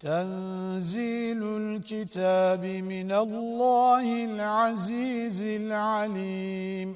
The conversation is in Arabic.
تنزيل الكتاب من الله العزيز العليم.